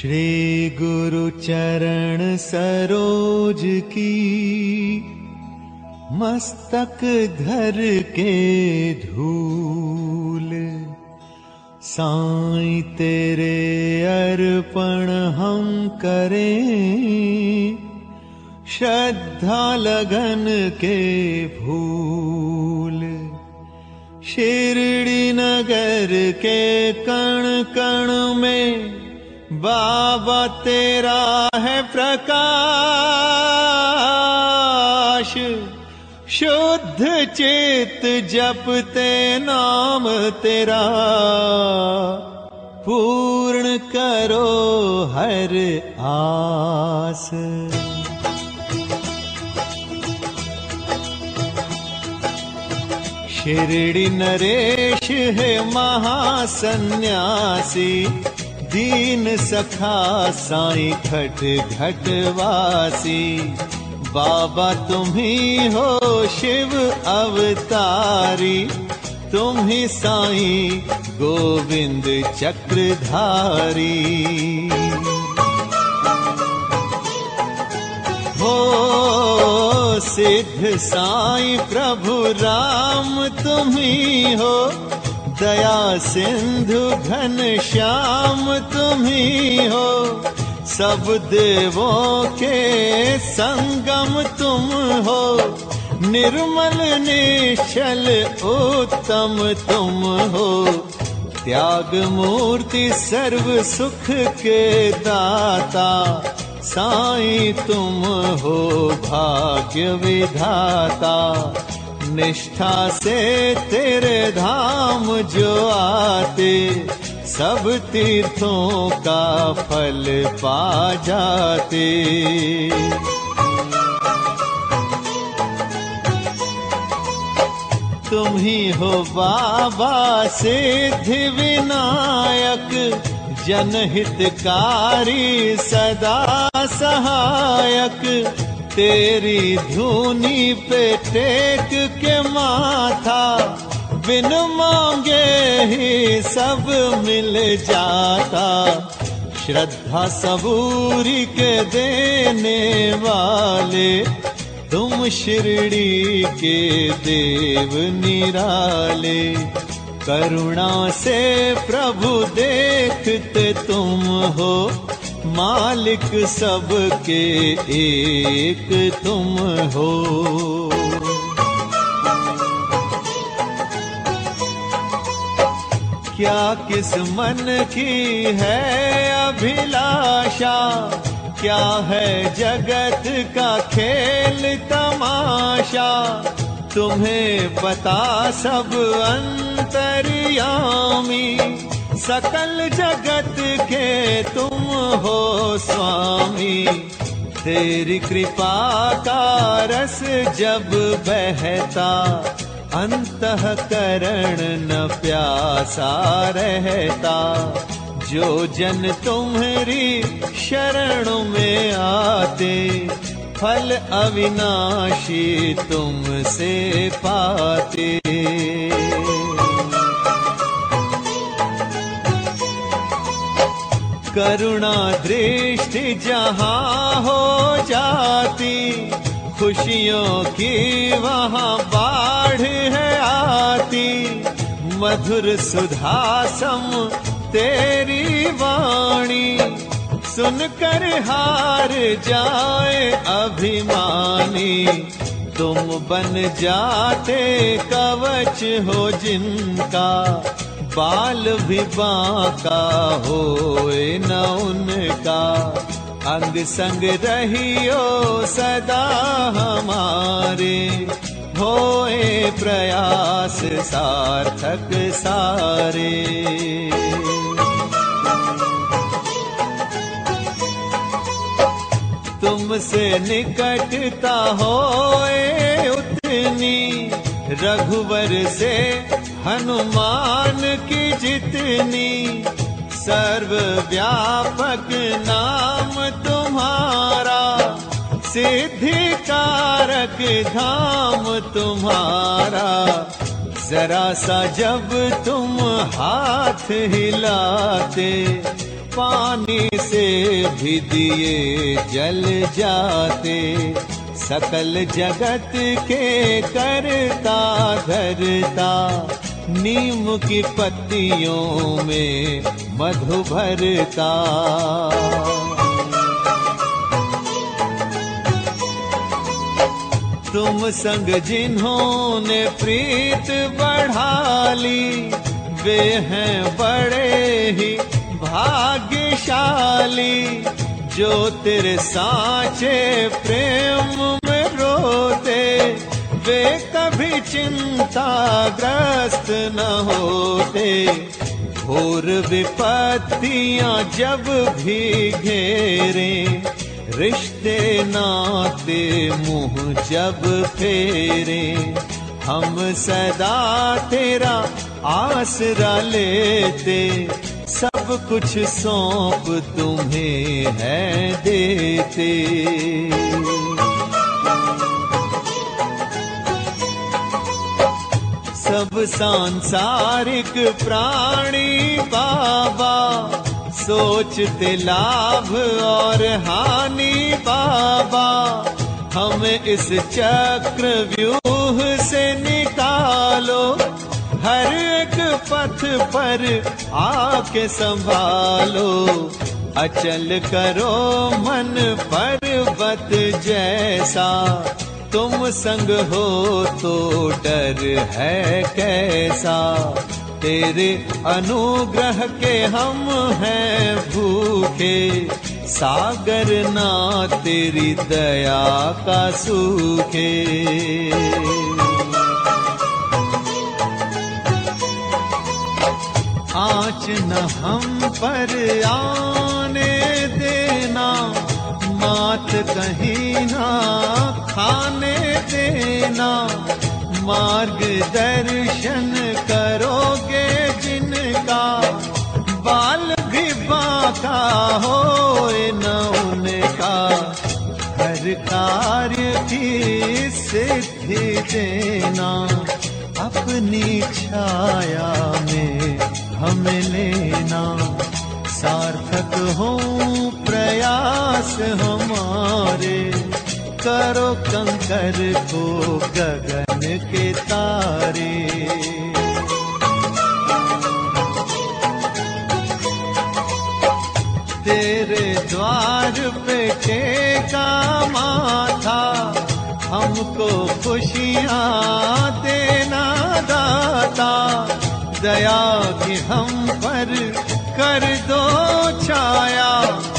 श्री गुरु चरण सरोज की मस्तक धर के धूल। साई तेरे अर्पण हम करें श्रद्धा लगन के फूल। शिरडी नगर के कण कण में बाबा तेरा है प्रकाश। शुद्ध चेत जपते नाम तेरा। पूर्ण करो हर आस। शिरडी नरेश है महासन्यासी दीन सखा साई खट घट वासी। बाबा तुम्ही हो शिव अवतारी। तुम ही साई गोविंद चक्रधारी। हो सिद्ध साई प्रभु राम तुम ही हो दया सिंधु घन श्याम तुम ही हो। सब देवों के संगम तुम हो। निर्मल निश्चल उत्तम तुम हो। त्याग मूर्ति सर्व सुख के दाता, साई तुम हो भाग्य विधाता। निष्ठा से तेरे धाम जो आते, सब तीर्थों का फल पा जाते। तुम ही हो बाबा सिद्धि विनायक, जनहितकारी सदा सहायक। तेरी धुनी पे टेक माथा, बिन मांगे ही सब मिल जाता। श्रद्धा सबूरी के देने वाले, तुम शिरडी के देव निराले। करुणा से प्रभु देखते तुम हो, मालिक सबके एक तुम हो। क्या किस मन की है अभिलाषा? क्या है जगत का खेल तमाशा? तुम्हें पता सब अंतर्यामी। सकल जगत के तुम हो स्वामी। तेरी कृपा का रस जब बहता अंतकरण न प्यासा रहता, जो जन तुम्हारी शरण में आते, फल अविनाशी तुमसे पाते। करुणा दृष्टि जहाँ हो जाती खुशियों की वहाँ बाढ़ है आती। मधुर सुधासम तेरी वाणी। सुनकर हार जाए अभिमानी। तुम बन जाते कवच हो जिनका। बाल भी बांका होए न उनका। अंग संग रहियो सदा हमारे। होए प्रयास सार्थक सारे। तुमसे निकटता होए उतनी, रघुवर से हनुमान की जितनी सर्व व्यापक नाम तुम्हारा सिद्धि कारक धाम तुम्हारा। जरा सा जब तुम हाथ हिलाते, पानी से भी दिए जल जाते। सकल जगत के करता धरता, नीम की पत्तियों में मधु भरता तुम संग जिन्होंने प्रीत बढ़ा ली वे हैं बड़े ही भाग्यशाली, जो तेरे साचे प्रेम में रोते, वे कभी चिंताग्रस्त न होते। घोर विपत्तियाँ जब भी घेरे रिश्ते नाते मुंह जब फेरे हम सदा तेरा आसरा लेते। सब कुछ सौंप तुम्हें है देते। सब सांसारिक प्राणी बाबा सोचते लाभ और हानि बाबा। हम इस चक्र व्यूह से निकालो। हर एक पथ पर आके संभालो। अचल करो मन पर्वत जैसा। तुम संग हो तो डर है कैसा? तेरे अनुग्रह के हम हैं भूखे। सागर ना तेरी दया का सूखे। आँच न हम पर आने देना, मात कहीं ना खाने देना। मार्ग दर्शन करोगे जिनका बाल भी बाका हो न उनका। हर कार्य की सिद्धि देना अपनी छाया में हमें लेना। सार्थक हो, प्रयास हमारे। करो कंकर को गगन के तारे। तेरे द्वार पे टेका माथा, हमको खुशियाँ देना दाता। दया की हम पर कर दो छाया।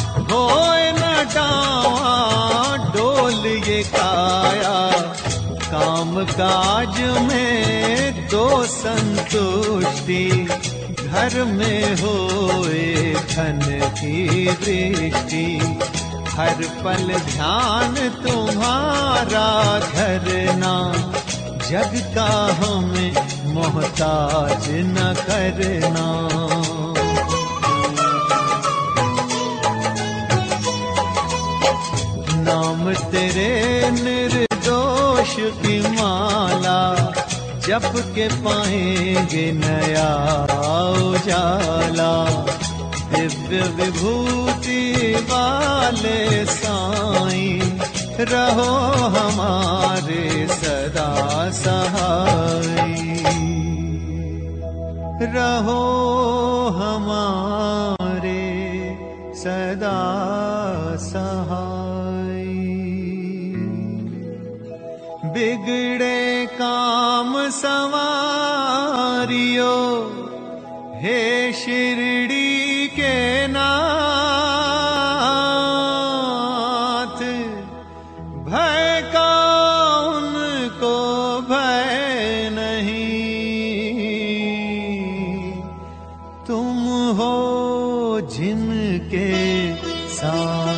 काम काज में दो संतुष्टि, घर में हो धन की दृष्टि। हर पल ध्यान तुम्हारा धरना, जग का हमें मोहताज न करना। नाम तेरे निर्दोष जप के पाएँगे नया उजाला। दिव्य विभूति वाले साई रहो हमारे सदा सहाय रहो बिगड़े काम संवारियो, हे शिरडी के नाथ भय का उनको भय नहीं। तुम हो जिनके साथ